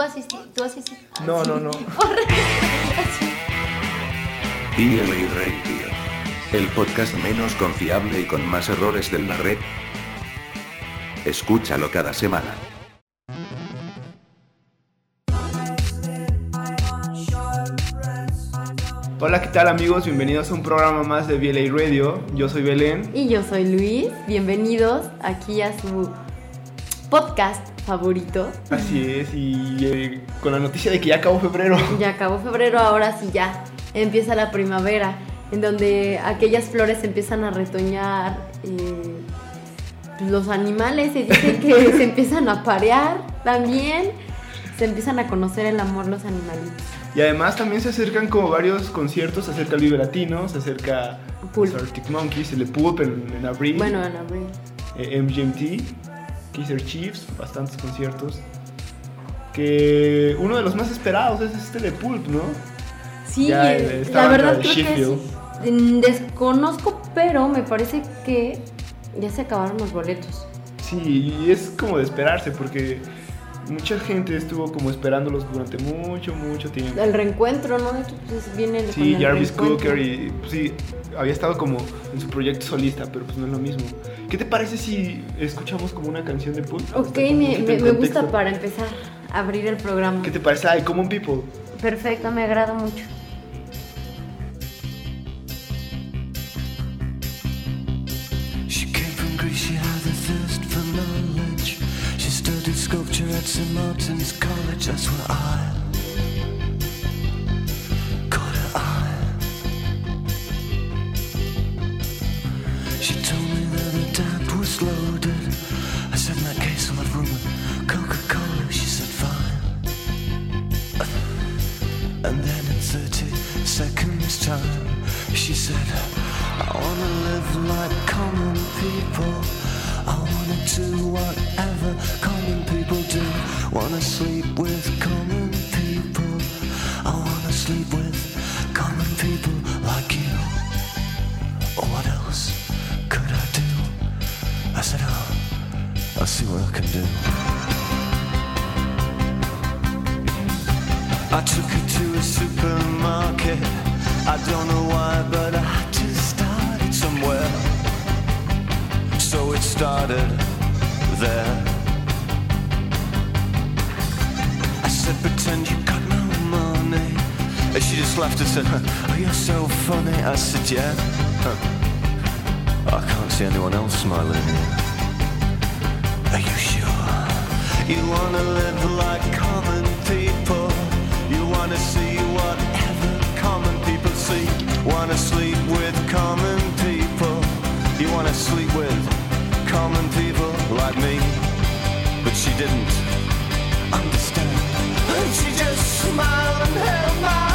tú así, tú así. No, no, no. BLA Radio. El podcast menos confiable y con más errores de la red. Escúchalo cada semana. Hola, ¿qué tal amigos? Bienvenidos a un programa más de BLA Radio. Yo soy Belén. Y yo soy Luis. Bienvenidos aquí a su podcast favorito. Así es, y eh, con la noticia de que ya acabó febrero. Ya acabó febrero, ahora sí ya empieza la primavera, en donde aquellas flores empiezan a retoñar. eh, los animales se dice que se empiezan a parear también. Se empiezan a conocer el amor los animalitos. Y además también se acercan como varios conciertos, se acerca el Vive Latino, se acerca Pulp. los Arctic Monkeys, el Pulp en, en abril, Bueno, en abril. eh, MGMT, Kaiser Chiefs, bastantes conciertos. Que uno de los más esperados es este de Pulp, ¿no? Sí, Ya, eh, la verdad creo que Sheffield. sí. Mm, Desconozco, pero me parece que ya se acabaron los boletos. Sí, y es como de esperarse porque mucha gente estuvo como esperándolos durante mucho, mucho tiempo. El reencuentro, ¿no? Pues, viene con Sí, el Jarvis. Cooker y pues, sí, había estado como en su proyecto solista, pero pues no es lo mismo. ¿Qué te parece si escuchamos como una canción de Pulp? Ok, un me, me- me gusta para empezar a abrir el programa. ¿Qué te parece? Ay, Common People. Perfecto, me agrada mucho. She came from Greece, she had a thirst for knowledge. She studied sculpture at St. Martin's College, that's where I Coca-Cola. She said, fine. And then in 30 seconds time She said I wanna live like common people I wanna do whatever common people do Wanna sleep with common people I wanna sleep with common people like you I'll see what I can do I took her to a supermarket. I don't know why, but I had to start it somewhere. So it started there. I said, pretend you got no money. And she just laughed and said, oh, you're so funny. I said, yeah. I can't see anyone else smiling You wanna live like common people. You wanna see whatever common people see. Wanna sleep with common people. You wanna sleep with common people like me. But she didn't understand. And she just smiled and held my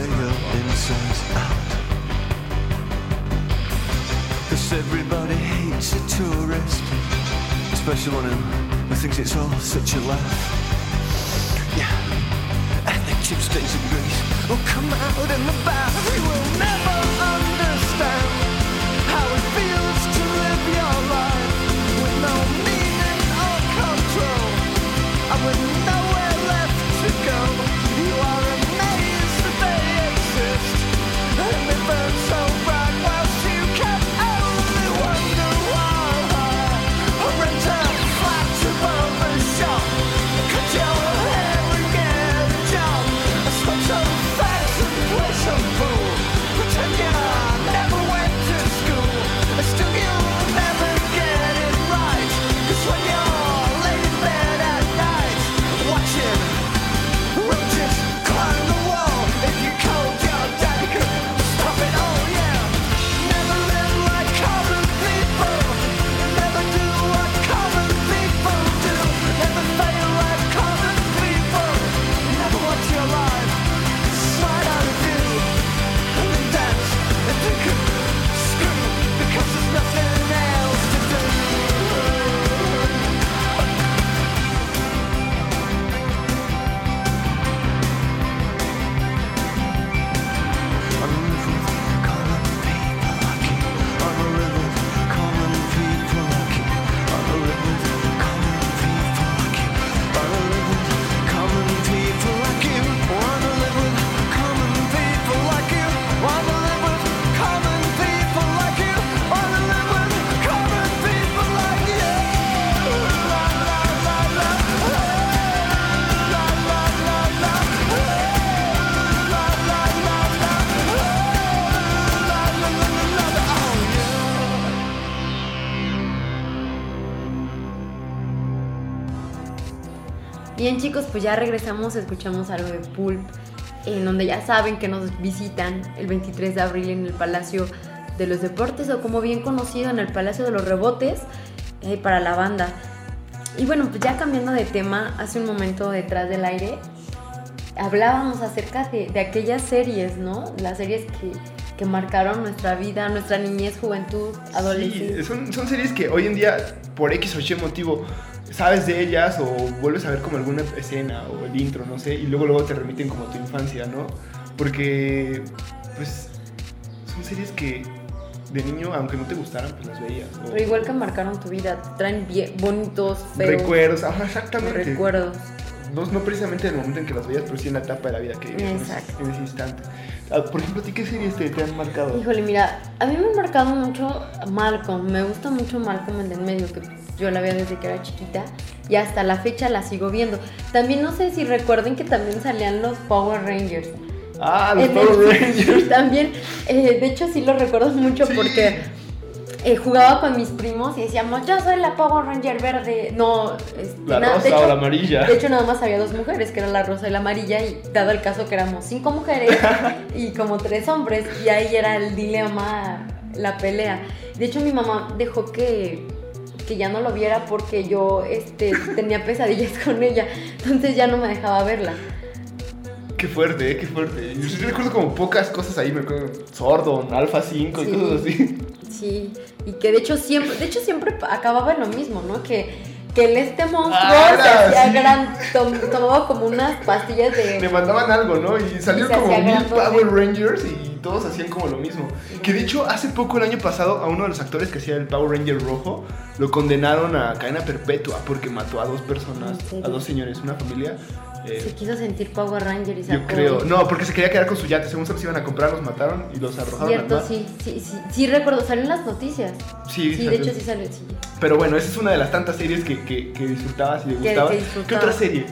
tear your insides out. Cause everybody hates a tourist, especially one who, thinks it's all such a laugh. Yeah, and the chip stains and grease will oh, come out in the bath. You will never understand pues ya regresamos, escuchamos algo de Pulp, en donde ya saben que nos visitan el 23 de abril en el Palacio de los Deportes o como bien conocido en el Palacio de los Rebotes eh, para la banda. Y bueno, pues ya cambiando de tema, hace un momento detrás del aire hablábamos acerca de, de aquellas series, ¿no? Las series que, que marcaron nuestra vida, nuestra niñez, juventud, Sí, adolescencia. son, son series que hoy en día, por X o Y motivo, sabes de ellas o vuelves a ver como alguna escena o el intro, no sé, y luego luego te remiten como a tu infancia, ¿no? Porque, pues, son series que de niño, aunque no te gustaran, pues las veías. o- Pero igual que marcaron tu vida, traen bien, bonitos, feos recuerdos, ajá, exactamente. recuerdos. No, no precisamente en el momento en que las veías, pero sí en la etapa de la vida que vivías en en ese instante. Ah, por ejemplo, ¿a ti qué series te, te han marcado? Híjole, mira, a mí me ha marcado mucho Malcolm. Me gusta mucho Malcolm el del medio, que yo la veía desde que era chiquita. Y hasta la fecha la sigo viendo. También no sé si recuerden que también salían los Power Rangers. Ah, los En Power el- Rangers. También, eh, de hecho sí lo recuerdo mucho Sí. porque eh, jugaba con mis primos y decíamos, yo soy la Power Ranger verde. No, este, La rosa de hecho- o la amarilla. De hecho, nada más había dos mujeres, que era la rosa y la amarilla, y dado el caso que éramos cinco mujeres y como tres hombres, y ahí era el dilema, la pelea. De hecho, mi mamá dejó que, que ya no lo viera porque yo este, tenía pesadillas con ella, entonces ya no me dejaba verla. Qué fuerte, eh, qué fuerte. Yo recuerdo como pocas cosas ahí, me acuerdo. Sordon, Alpha 5 Sí. y cosas así. Sí, y que de hecho siempre, de hecho siempre acababa en lo mismo, ¿no? Que, que el este monstruo Ah, se hacía sí. gran, tom- tomaba como unas pastillas de... Le mandaban algo, ¿no? Y salieron Y como mil. Power Rangers y todos hacían como lo mismo. Que de hecho, hace poco, el año pasado, a uno de los actores que hacía el Power Ranger rojo, lo condenaron a cadena perpetua porque mató a dos personas, a dos señores, una familia. eh, Se quiso sentir Power Ranger y yo sacó- creo. No, porque se quería quedar con su yate. Según se los iban a comprar, los mataron y los arrojaron al Cierto, mar. sí, sí, sí, sí recuerdo, salió en las noticias. Sí, Sí, de salió. hecho sí salió, sí. Pero bueno, esa es una de las tantas series que, que, que disfrutabas y Que- gustabas. ¿Qué otra serie?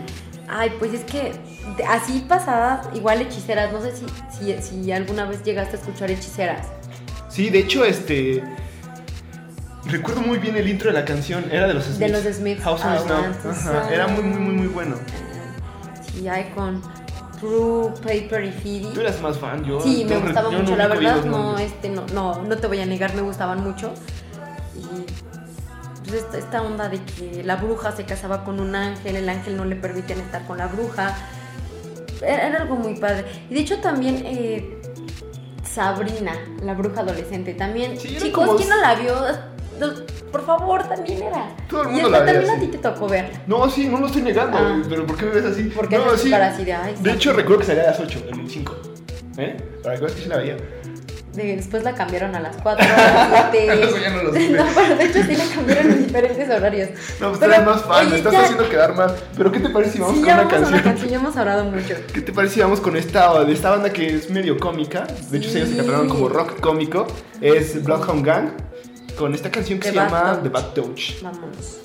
Ay, pues es que de- así pasadas, igual hechiceras, no sé si, si, si alguna vez llegaste a escuchar hechiceras. Sí, de hecho, este. Recuerdo muy bien el intro de la canción, era de los Smiths. De los Smiths. House on Snow. Ajá, era muy, muy, muy, muy bueno. Sí, hay con True, Paper y Phoebe. Tú eras más fan, yo. Sí, me yo- gustaba mucho, no la verdad no, este, no, no, no te voy a negar, me gustaban mucho. Y pues, esta, esta onda de que la bruja se casaba con un ángel, el ángel no le permitían estar con la bruja. Era, algo muy padre. Y de hecho también eh, Sabrina, la bruja adolescente, también. Sí, Chicos, como- ¿quién no la vio? Por favor, también era. Todo el y mundo esta la también a así. ti te tocó verla. No, sí, no lo estoy negando, Ah. pero ¿por qué me ves así? Porque no, así de, "Ay, De sí". hecho, recuerdo que salía a las 8, en el 5. ¿Eh? Para que veas que sí la veía. De- después la cambiaron a las 4, a las 7. Eso ya no lo supe. No, pero de hecho sí la cambiaron en diferentes horarios. No, pues Pero, eres más fan, oye, me estás ya- haciendo quedar mal. Pero ¿qué te parece si vamos Sí, con una vamos canción? una canción, ya hemos hablado mucho. ¿Qué te parece si vamos con esta, de esta banda que es medio cómica? De hecho, Sí. ellos se catalogan como rock cómico. Es Bloodhound Gang. Con esta canción que The se Bad llama Touch. The Bad Touch. Vámonos.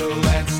So let's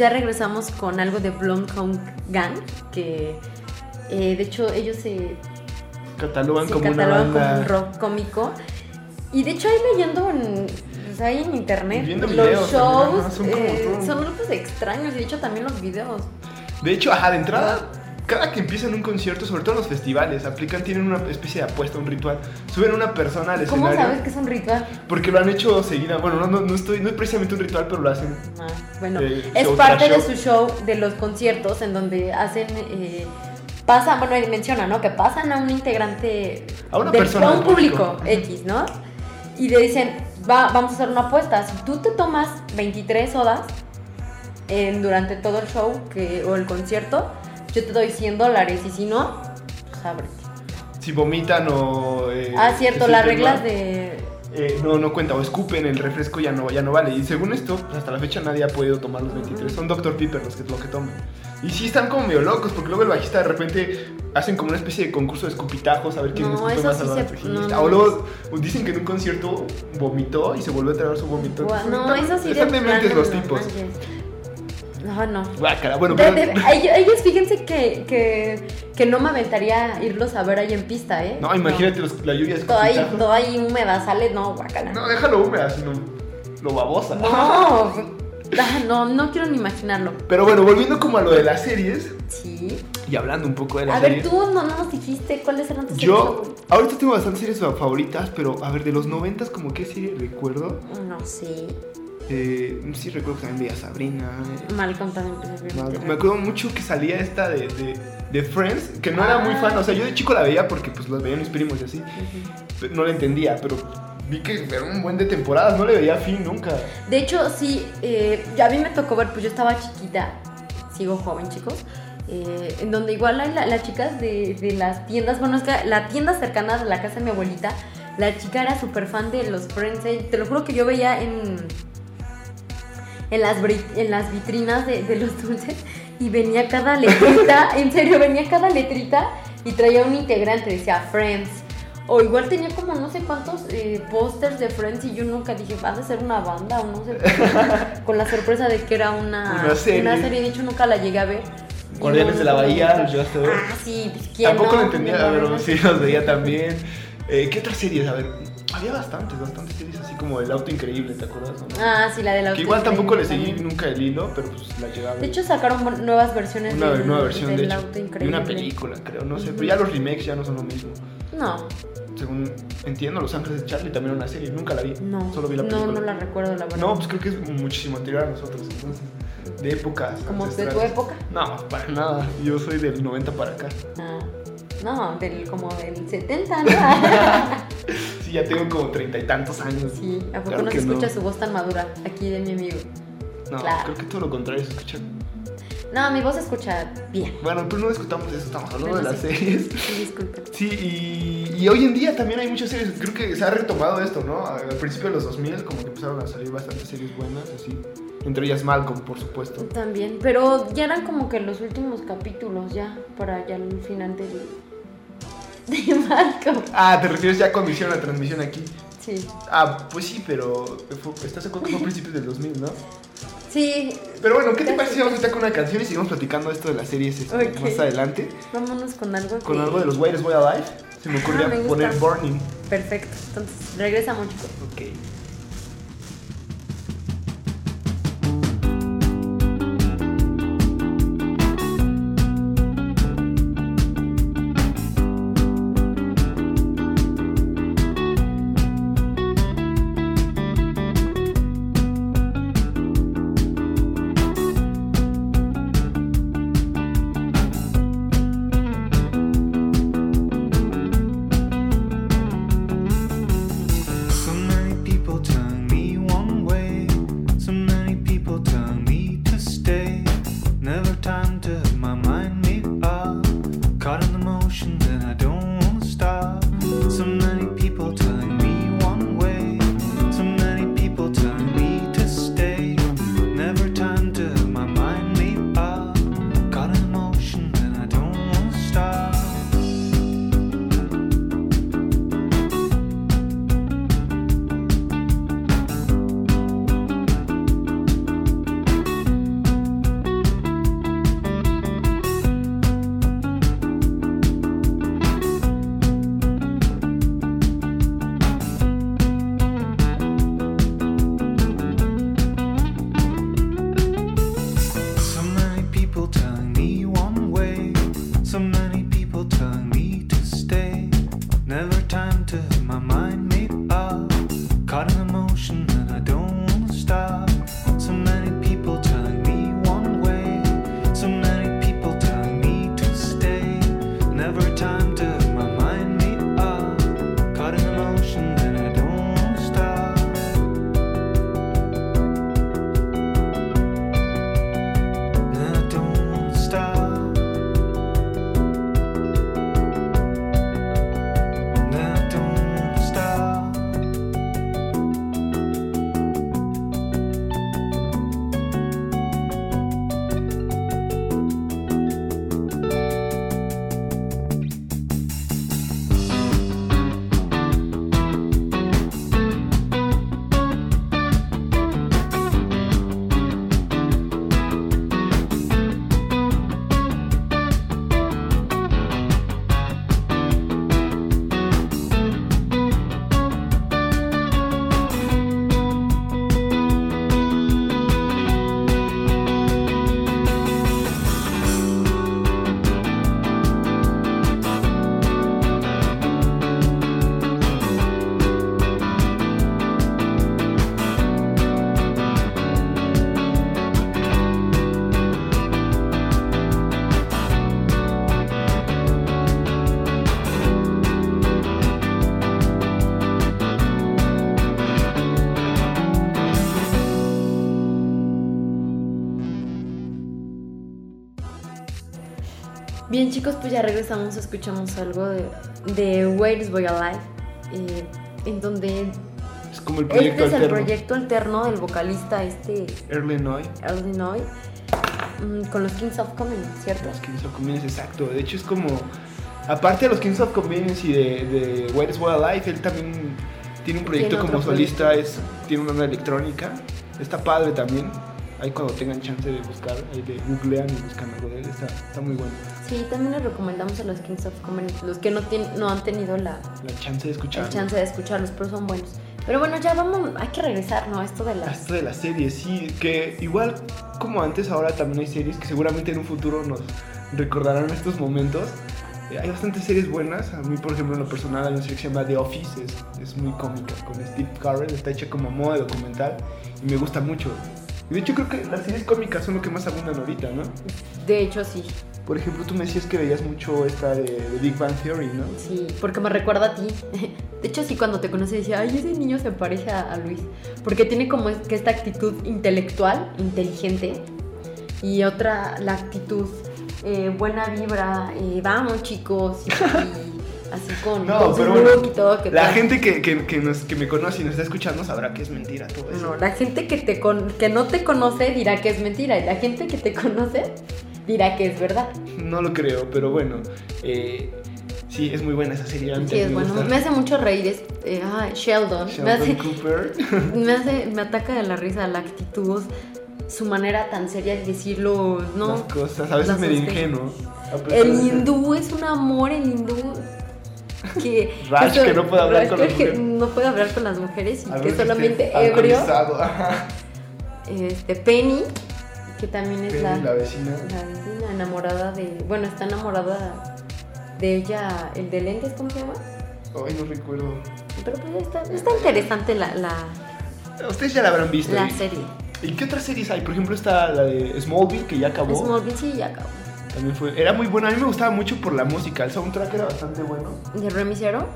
Ya regresamos con algo de Blomhound Gang, que eh, de hecho ellos se, Catalogan se como una un rock cómico. Y de hecho ahí leyendo en, pues, ahí en internet los videos también, shows ajá, son eh, son grupos extraños y de hecho también los videos. De hecho, ajá, de entrada, cada que empiezan un concierto, sobre todo en los festivales, aplican, tienen una especie de apuesta, un ritual. Suben una persona al ¿Cómo escenario. sabes que es un ritual? Porque lo han hecho seguida. Bueno, no, no, no, estoy, no es precisamente un ritual, pero lo hacen. Ah, bueno, Eh, es parte de su show, de los conciertos, en donde hacen. Eh, pasa, bueno, él menciona, ¿no? Que pasan a un integrante. A una del- persona A un público X, ¿no? Y le dicen, va, vamos a hacer una apuesta. Si tú te tomas 23 sodas en- durante todo el show que, o el concierto, yo te doy 100 dólares. Y si no, pues ábrete. Si vomitan o. eh, ah, cierto, se las reglas de. eh, no, no cuenta. O escupen el refresco, ya no, ya no vale. Y según esto, pues, hasta la fecha nadie ha podido tomar los 23. Son Dr. Pepper los que, lo que toman. Y sí están como medio locos, porque luego el bajista de repente hacen como una especie de concurso de escupitajos a ver quién No, escupe más sí al se- bajista. no, no. O luego dicen que en un concierto vomitó y se volvió a traer su vómito. Entonces, No, están- eso sí de Están dementes plano, los tipos. manches. No, no. Guácala, bueno, De- pero... de- ellos, ellos fíjense que, que, que no me aventaría irlos a ver ahí en pista, ¿eh? No, imagínate los- la lluvia de Todo ahí, todo ahí húmeda sale, no, guacala. No, déjalo húmeda, sino lo babosa. No, ah, no, no quiero ni imaginarlo. Pero bueno, volviendo como a lo de las series Sí. y hablando un poco de las A ver, series. tú no, no nos dijiste cuáles eran tus series Yo, ahorita tengo bastantes series favoritas, pero a ver, de los noventas, como qué serie recuerdo. No sé. Eh, sí, recuerdo que también veía Sabrina. eh, Malcolm también. Me acuerdo mucho que salía esta de, de, de Friends, que no era muy fan. O sea, yo de chico la veía porque pues los veían mis primos y así. No la entendía, pero vi que era un buen de temporadas, no le veía fin nunca. De hecho, sí, eh, ya a mí me tocó ver, pues yo estaba chiquita, sigo joven, chicos, eh, en donde igual hay la- las chicas de, de las tiendas, bueno, es que la tienda cercana de la casa de mi abuelita, la chica era súper fan de los Friends, eh, te lo juro que yo veía en, en, las, en las vitrinas de, de los dulces y venía cada letrita, en serio, venía cada letrita y traía un integrante, decía Friends. O igual tenía como no sé cuántos eh, pósters de Friends y yo nunca dije, ¿vas a ser una banda o no sé? Con la sorpresa de que era una, Una serie. De hecho, nunca la llegué a ver. Guardianes no, de la Bahía, gustó. ¿los llegaste a ver? Ah, sí, pues quién Tampoco no? lo entendía, pero sí los veía también. Eh, ¿Qué otras series? A ver, había bastantes, bastantes series así como El Auto Increíble, ¿te acuerdas? no? Ah, sí, la de la que igual tampoco le seguí también. nunca el hilo, pero pues la llegaba. De hecho, sacaron nuevas versiones una del, nueva versión de del hecho. auto Y increíble. una película, creo, no sé. Pero ya los remakes ya no son lo mismo. No, Según entiendo, Los Ángeles de Charlie también era una serie. Nunca la vi. no. Solo vi la no, película. no la recuerdo, la verdad. No, pues creo que es muchísimo anterior a nosotros, entonces. De épocas. ¿Como de tu época? No, para nada. Yo soy del 90 para acá. Ah, no, del, como del 70, ¿no? Sí, ya tengo como treinta y tantos años. sí, ¿a poco Claro no se no. escucha su voz tan madura aquí de mi amigo? No, Claro. creo que todo lo contrario se escucha. No, mi voz se escucha bien. Bueno, pero no discutamos eso, estamos hablando de las sí. series. Sí, disculpe. Sí, y, y hoy en día también hay muchas series. Creo que se ha retomado esto, ¿no? Al principio de los 2000 como que empezaron a salir bastantes series buenas, así. Entre ellas Malcolm, por supuesto. También, pero ya eran como que los últimos capítulos ya, para ya el final del... De Malcolm. Ah, ¿te refieres ya cuando hicieron la transmisión aquí? Sí. Ah, pues sí, pero fue- estás de acuerdo que fue a principios del 2000, ¿no? Sí, Pero bueno, ¿qué te parece si vamos ahorita con una canción y seguimos platicando esto de las series este, más adelante? vámonos con algo Con que- algo de los Wires Boy Alive. Se me ocurría Ah, poner Burning. Perfecto, entonces regresamos chicos. Ok. Chicos, pues ya regresamos, escuchamos algo de, de Wales Boy Alive, eh, en donde Es como el proyecto este es el proyecto alterno del vocalista este Early Noy. Mm, con los Kings of Comedy, ¿cierto? Los Kings of Convenience, exacto. De hecho, es como. Aparte de los Kings of Convenience y de, de is What Life, él también tiene un proyecto Tiene como solista, es, tiene una onda electrónica. Está padre también. Ahí cuando tengan chance de buscar, ahí de googlean y buscan algo de él, está, está muy bueno. Sí, también les recomendamos a los Kings of Comedy, los que no, tienen, no han tenido la, La chance de escuchar. el chance de escucharlos, pero son buenos. Pero bueno, ya vamos, hay que regresar, ¿no? A esto de las... Esto de las series, sí, que igual como antes, ahora también hay series que seguramente en un futuro nos recordarán estos momentos. Eh, hay bastantes series buenas. A mí, por ejemplo, en lo personal, hay una serie que se llama The Office, es, es muy cómica, con Steve Carell, está hecha como modo de documental y me gusta mucho. Y de hecho, creo que las series cómicas son lo que más abundan ahorita, ¿no? De hecho, sí, Por ejemplo, tú me decías que veías mucho esta de, de Big Bang Theory, ¿no? sí, porque me recuerda a ti. De hecho, sí, cuando te conocí decía, ay, ese niño se parece a, a Luis. Porque tiene como que esta actitud intelectual, inteligente, y otra, la actitud eh, buena vibra, eh, vamos chicos, y así con, No, con pero bueno, y todo. Que la tal. gente que, que, que nos, que me conoce y nos está escuchando sabrá que es mentira todo eso. No, la gente que, te con- que no te conoce dirá que es mentira, y la gente que te conoce dirá que es verdad. No lo creo, pero bueno. eh, sí, es muy buena esa serie. Sí, es me bueno. gusta. Me hace mucho reír es, eh, ah, Sheldon. Me, Sheldon hace, Cooper. me hace, me ataca de la risa la actitud, su manera tan seria de decirlo, ¿no? Las cosas, a veces medio ingenuo. El hindú es un amor, el hindú. Que, Raj, que no puede hablar con las que mujeres. no puede hablar con las mujeres y que solamente ebrio. Este, Penny, que también es Penny, la, la vecina. la vecina enamorada de. Bueno, está enamorada de ella, el de lentes, ¿cómo se llama? Ay, no recuerdo. Pero pues está, está interesante la, la, Ustedes ya la habrán visto. la ¿y- serie. ¿Y qué otras series hay? Por ejemplo, está la de Smallville, que ya acabó. Smallville sí ya acabó. También fue. Era muy buena. A mí me gustaba mucho por la música. El soundtrack era bastante bueno. ¿De Remy Zero?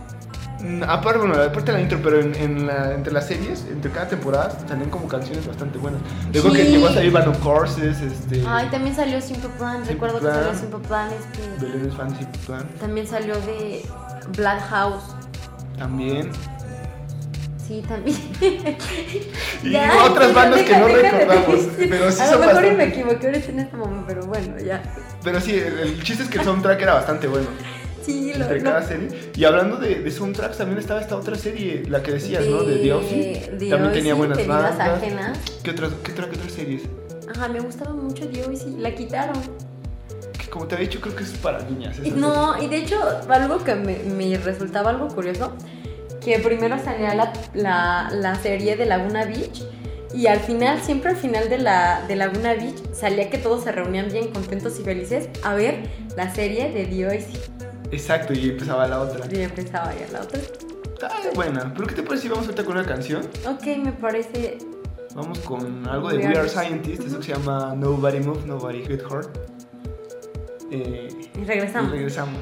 Mm, Aparte, bueno, aparte de la intro, pero en, en la- entre las series, entre cada temporada, salían como canciones bastante buenas. Luego que Sí. llegó a salir Van of Courses, este. Ay, también salió Simple Plan. Simple Recuerdo Plan. que salió Simple Plan. Este, Belén es fan, sí, plan. también salió de Black House. También. Sí, también. Y otras bandas que no recordamos, pero sí A lo mejor bastante. me equivoqué ahorita en este momento, pero bueno, ya. Pero sí, el, el chiste es que el soundtrack era bastante bueno. Sí, lo, Entre cada serie. Y hablando de, de soundtracks, también estaba esta otra serie, la que decías, ¿no? De The Office. The También tenía buenas bandas. ajenas. ¿Qué otras, qué, otra- qué otras series? Ajá, me gustaba mucho The Office y la quitaron. Que como te había dicho, creo que es para niñas. No, y de hecho, algo que me, me resultaba algo curioso, que primero salía la, la, la serie de Laguna Beach y al final, siempre al final de, la, de Laguna Beach, salía que todos se reunían bien contentos y felices a ver la serie de Office. serie. Exacto, y empezaba la otra. Y empezaba ya la otra. Está buena. ¿Pero qué te parece si vamos ahorita con una canción? Ok, me parece. Vamos con algo de We We Are Are Scientists, eso que se llama Nobody Move, Nobody Get Hurt. Eh, Y regresamos. Y regresamos.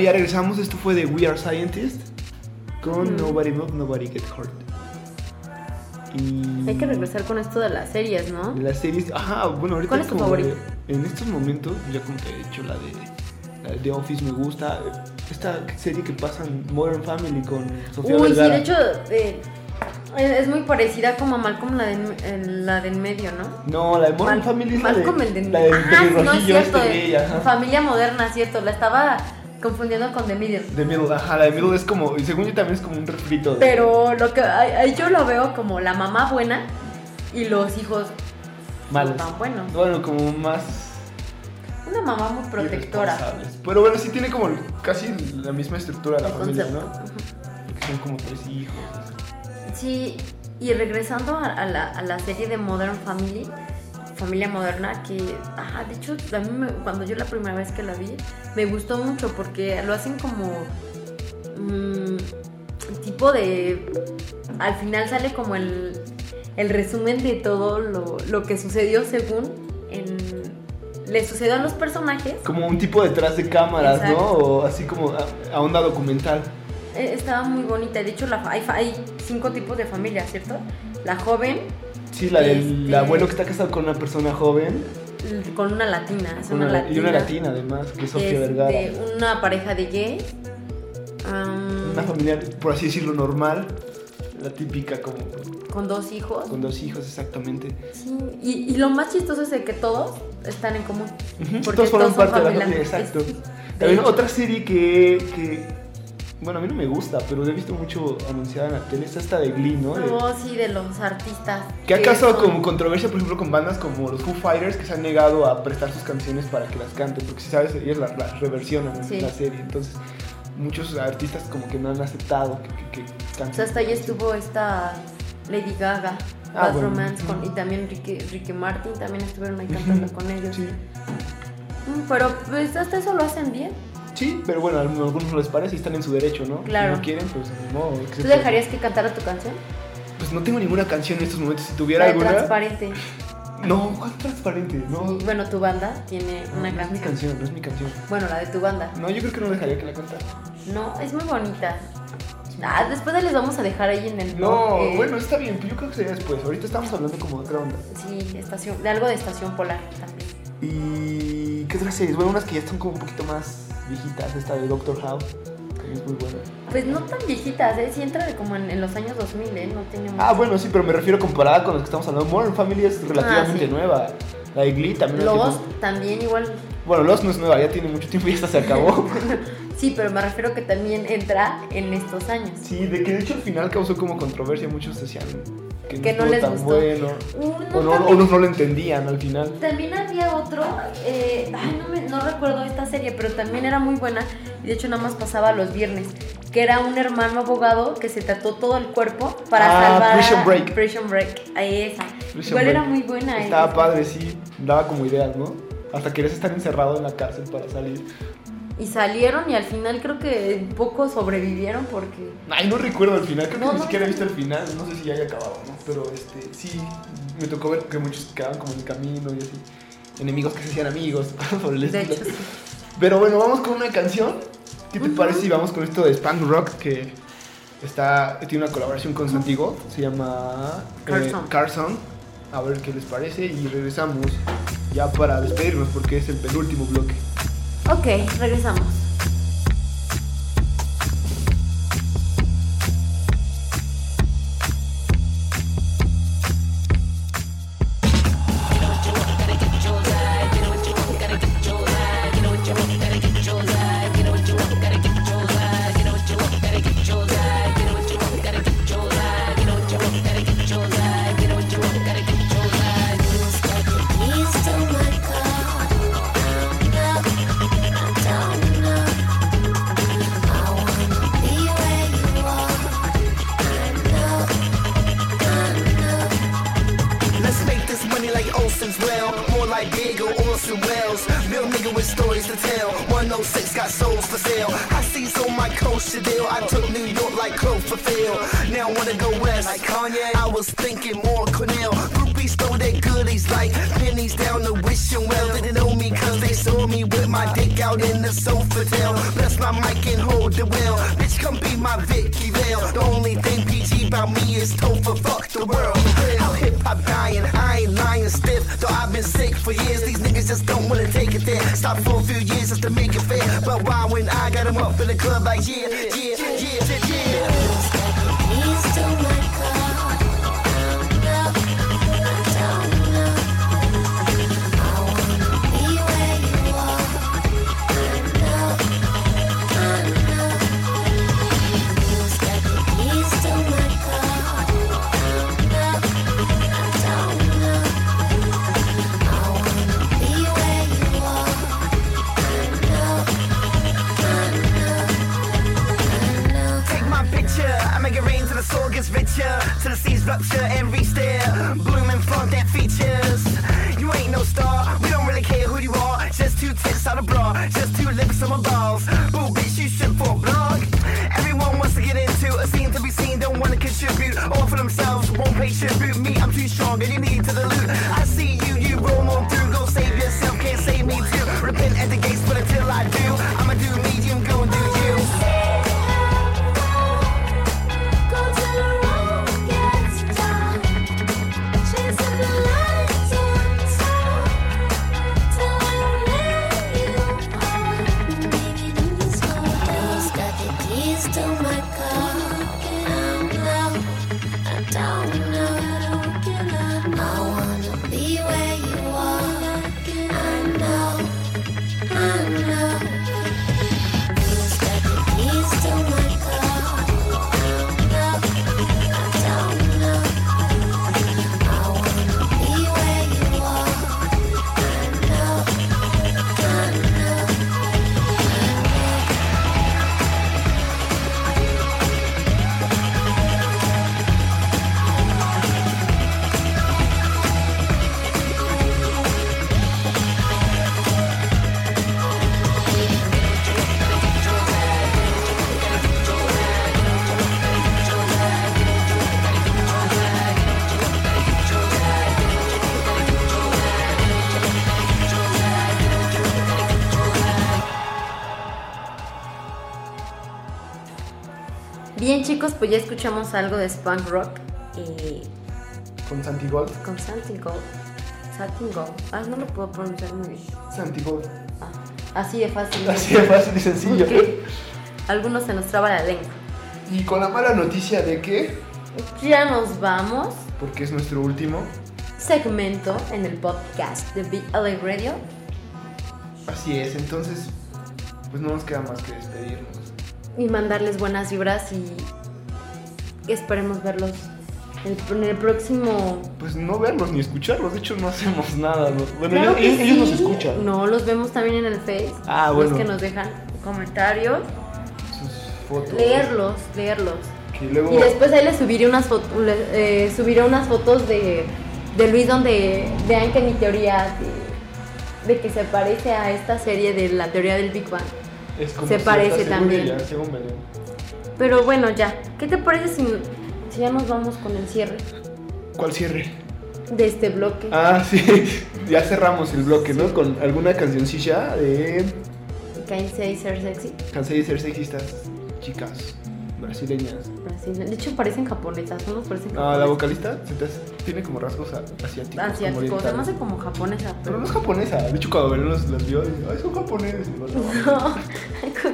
Ya regresamos. Esto fue de We Are Scientists con Nobody Move, Nobody Get Hurt. Y Hay que regresar con esto de las series, ¿no? de las series. Ajá, bueno, ahorita ¿Cuál es tu como favorito? de- en estos momentos, ya como te he dicho, la de, la de The Office me gusta. Esta serie que pasa en Modern Family con Sofía Uy, sí, Vergara. de hecho, eh, es muy parecida como a Malcolm la de, la de en medio, ¿no? No, la de Modern Mal- Family es la de, Malcolm el de en medio. Ah, no es pelirrojillo cierto. este eh, gay, ajá. Familia moderna, cierto. La estaba confundiendo con The Middle. De Middle, ajá, la de Middle es como, y según yo también es como un refrito. de- Pero lo que yo lo veo como la mamá buena y los hijos malos. tan buenos. Bueno, como más Una mamá muy protectora. Pero bueno, sí tiene como casi la misma estructura de la El familia, concepto. ¿no? Son como tres hijos. Sí, y regresando a, a la, a la serie de Modern Family, Familia Moderna, que, ah, de hecho, a mí me- cuando yo la primera vez que la vi, me gustó mucho porque lo hacen como mm, tipo de... Al final sale como el, el resumen de todo lo, lo que sucedió según en, le sucedió a los personajes. Como un tipo detrás de cámaras, Exacto. ¿no? O así como a, a onda documental. Eh, Estaba muy bonita. De hecho, la, hay, hay cinco tipos de familia, ¿cierto? La joven, Sí, la del Este- abuelo que está casado con una persona joven. con una latina. Es una- una, latina. y una latina además, que es Sofía Vergara. Una pareja de gays. am, Una familia, por así decirlo, normal. La típica como con dos hijos. con dos hijos, exactamente. Sí, y, y lo más chistoso es de que todos están en común. Porque Todos forman son parte de la familia. exacto. También otra serie que, que, bueno, a mí no me gusta, pero he visto mucho anunciada en la tele, es esta de Glee, ¿no? De- No, sí, de los artistas. que ha causado como controversia, por ejemplo, con bandas como los Foo Fighters que se han negado a prestar sus canciones para que las canten, porque si sabes, ellas las, las reversionan en Sí. la serie. Entonces, muchos artistas como que no han aceptado que, que, que O canten. sea, hasta ahí estuvo esta Lady Gaga, Ah, Bad bueno. Romance, con, y también Ricky, Ricky Martin, también estuvieron ahí cantando con ellos. Sí. Mm, Pero pues hasta eso lo hacen bien. Sí, pero bueno, a algunos no les parece y están en su derecho, ¿no? Claro. Si no quieren, pues ni modo. ¿Tú dejarías que cantara tu canción? Pues no tengo ninguna canción en estos momentos. Si tuviera La alguna. Transparente. No, ¿cuál transparente? No. Bueno, tu banda tiene no, una no es mi canción. canción, no es mi canción. Bueno, la de tu banda. No, yo creo que no dejaría que la cantara. No, es muy bonita. Ah, después les vamos a dejar ahí en el No, eh, bueno, está bien, pero yo creo que sería después. Ahorita estamos hablando como de otra onda. Sí, estación, de algo de estación polar también. ¿Y qué otras series? Bueno, unas que ya están como un poquito más viejitas. Esta de Doctor House, que es muy buena. Pues no tan viejitas, ¿eh? Sí entra de como en, en los años 2000, ¿eh? No tiene. Ah, bueno, sí, pero me refiero comparada con las que estamos hablando. Modern Family es relativamente Ah, sí. nueva. La de Glee también. que- también igual. Bueno, Lost no es nueva, ya tiene mucho tiempo y esta se acabó. Sí, pero me refiero que también entra en estos años. sí, de que de hecho al final causó como controversia. Muchos decían que no, Que no estuvo les tan gustó. bueno. Uh, no, O, no, también- unos no lo entendían al final. También había otro, eh, ay, no, me- no recuerdo esta serie, pero también era muy buena y de hecho nada más pasaba los viernes, que era un hermano abogado que se trató todo el cuerpo para Ah, salvar Prison Break. Prison Break, a esa. Prison Igual era Break. muy buena. ¿eh? Estaba esa. padre, sí. Daba como ideas, ¿no? Hasta querías estar encerrado en la cárcel para salir. Y salieron y al final creo que pocos sobrevivieron porque... Ay, no recuerdo el final, creo No, que ni no, siquiera he visto el final, no sé si ya haya acabado, ¿no? Pero este, sí, me tocó ver que muchos quedaban como en el camino y así. Enemigos que se hacían amigos, por el De estilo. hecho, sí. Pero bueno, vamos con una canción. ¿Qué te parece si vamos con esto de Spank Rock que está, tiene una colaboración con Santiago? Se llama eh, Carson. Carson. A ver qué les parece y regresamos ya para despedirnos porque es el penúltimo bloque. Ok, regresamos. Up in the club like yeah, yeah, chicos, pues ya escuchamos algo de Spunk Rock eh, Con Santigold. con Santigo. Santigo. Ah, no lo puedo pronunciar muy bien. Santigold. Ah, así de fácil. Así de fácil y sencillo. Algunos se nos traba la lengua. Y con la mala noticia de que, Ya nos vamos. porque es nuestro último, Segmento en el podcast de BLA Radio. así es. Entonces, pues no nos queda más que despedirnos. y mandarles buenas vibras y esperemos verlos en, el próximo. Pues no verlos ni escucharlos. De hecho, no hacemos nada. ¿no? Bueno, Claro ellos, nos escuchan. No, los vemos también en el Face. Ah, bueno. Los que nos dejan comentarios. Sus fotos. Leerlos, leerlos. Que luego. Y después ahí les subiré unas fotos, subiré unas fotos de, de Luis donde vean que mi teoría de, de que se parece a esta serie de la teoría del Big Bang. es como se parece y también. según. Pero bueno, ya. ¿Qué te parece si, si ya nos vamos con el cierre ¿Cuál cierre? de este bloque? Ah, sí. Ya cerramos el bloque, ¿no? Con alguna cancioncilla de. Cansé de ser sexy. Cansé de ser sexistas, chicas brasileñas. Brasil. De hecho, parecen japonesas. Unos parecen Ah, la japonesas. vocalista se te hace- tiene como rasgos asiáticos. Asiáticos. orientales. Además de como japonesa. Pero no es japonesa. De hecho, cuando Belén los, los vio, ay, son japoneses. No. No,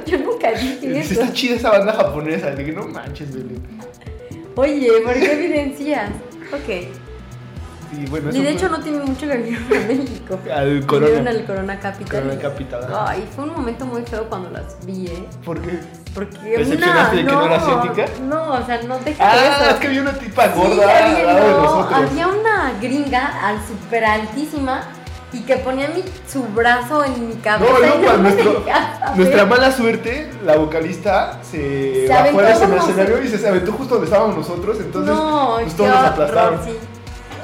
yo nunca dije eso. está chida esa banda japonesa. Dije, no manches, Belén. Oye, ¿por qué evidencias? Ok. Y bueno, Y de fue hecho no tiene mucho que ver con México. Al Corona. Al Corona Capital. Corona Capital. Ay, fue un momento muy feo cuando las vi, ¿eh? ¿Por qué? Porque ¿Te una... decepcionaste de que no era asiática? No, o sea, no deja Ah, eso. es que había una tipa Sí, gorda había, al lado de no, nosotros. había una gringa al super altísima y que ponía mi, su brazo en mi cabeza No, no, me nuestro- nuestra mala suerte, la vocalista se, Se bajó del escenario se- y se aventó justo donde estábamos nosotros, entonces no, pues, todos nos aplastaron. sí.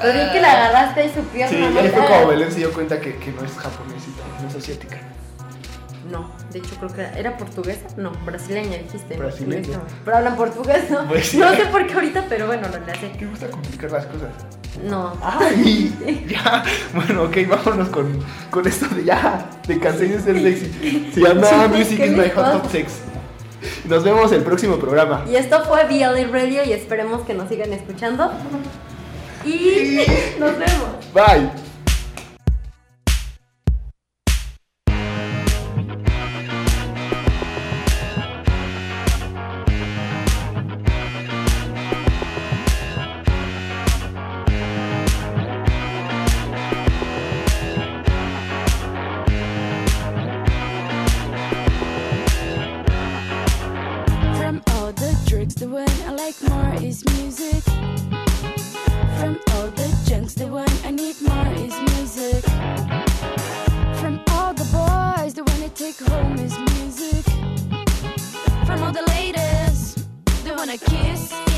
Pero que la agarraste de su pierna. Sí, y ¿no? ahí fue como Belén se dio cuenta que, que no es japonesita, no es asiática. No, de hecho creo que era, ¿era portuguesa. No, brasileña dijiste. Brasileña. Pero hablan portugués, ¿no? Pues. No sé por qué ahorita, pero bueno, lo le ¿Te gusta complicar las cosas? No. ¡Ay! Ya, bueno, ok, vámonos con, con esto de ya, de cansé de ser sexy. Se llama Music ¿qué is my hot top sex. Nos vemos el próximo programa. Y esto fue BLA Radio y esperemos que nos sigan escuchando. Y nos vemos. Bye. The one I kiss